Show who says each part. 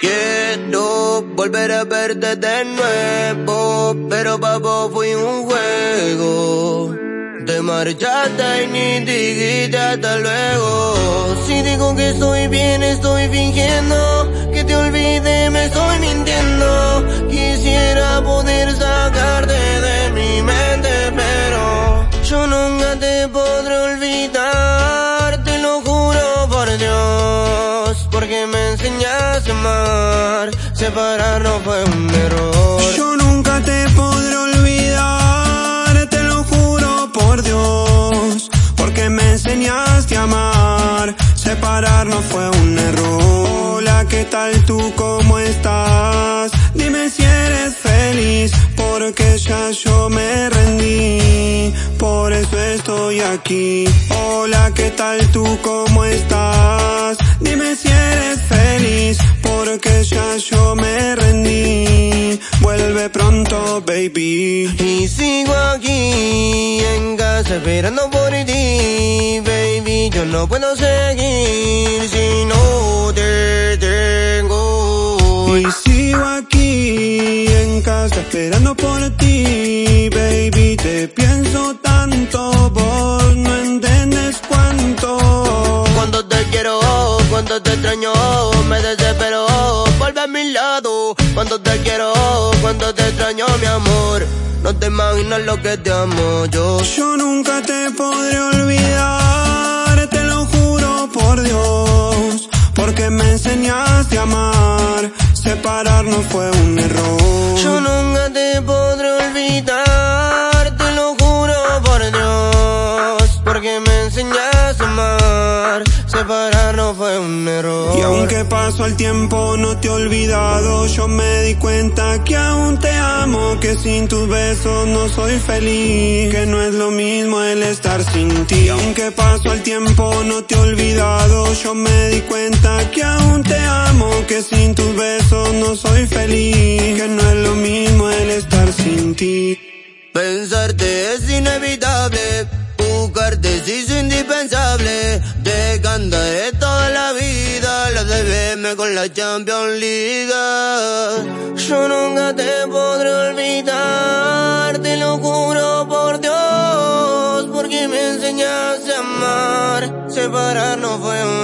Speaker 1: Quiero volver a verte de nuevo, pero papo fui un juego. Te marchaste y ni dijiste hasta luego. Si digo que estoy bien, estoy fingiendo. Separarnos fue un error.
Speaker 2: Yo nunca te podré olvidar, te lo juro por Dios, porque me enseñaste a amar. Separarnos fue un error. Hola, ¿qué tal tú? ¿Cómo estás? Dime si eres feliz, porque ya yo me rendí. Por eso estoy aquí. Hola, ¿qué tal tú? ¿Cómo estás? Pronto, baby.
Speaker 1: Y sigo aquí en casa esperando por ti, baby. Yo no puedo seguir si no te tengo.
Speaker 2: Y sigo aquí en casa esperando por ti, baby. Te pienso tanto,
Speaker 1: Cuando te quiero, cuando te extraño, mi amor. No te imaginas lo que te amo yo.
Speaker 2: Yo nunca te podré olvidar, te lo juro por Dios, porque me enseñaste a amar. Separarnos fue un
Speaker 1: Separarnos error.
Speaker 2: Y aunque pasó el tiempo no te he olvidado, yo me di cuenta que aún te amo, que sin tus besos no soy feliz, que no es lo mismo el estar sin ti. Y aunque pasó el tiempo no te he olvidado, yo me di cuenta que aún te amo, que sin tus besos no soy feliz, que no es lo
Speaker 1: que canta de toda la vida, la DBM con la Champions League. Yo nunca te podré olvidar, te lo juro por Dios, porque me enseñaste a amar. Separarnos fue un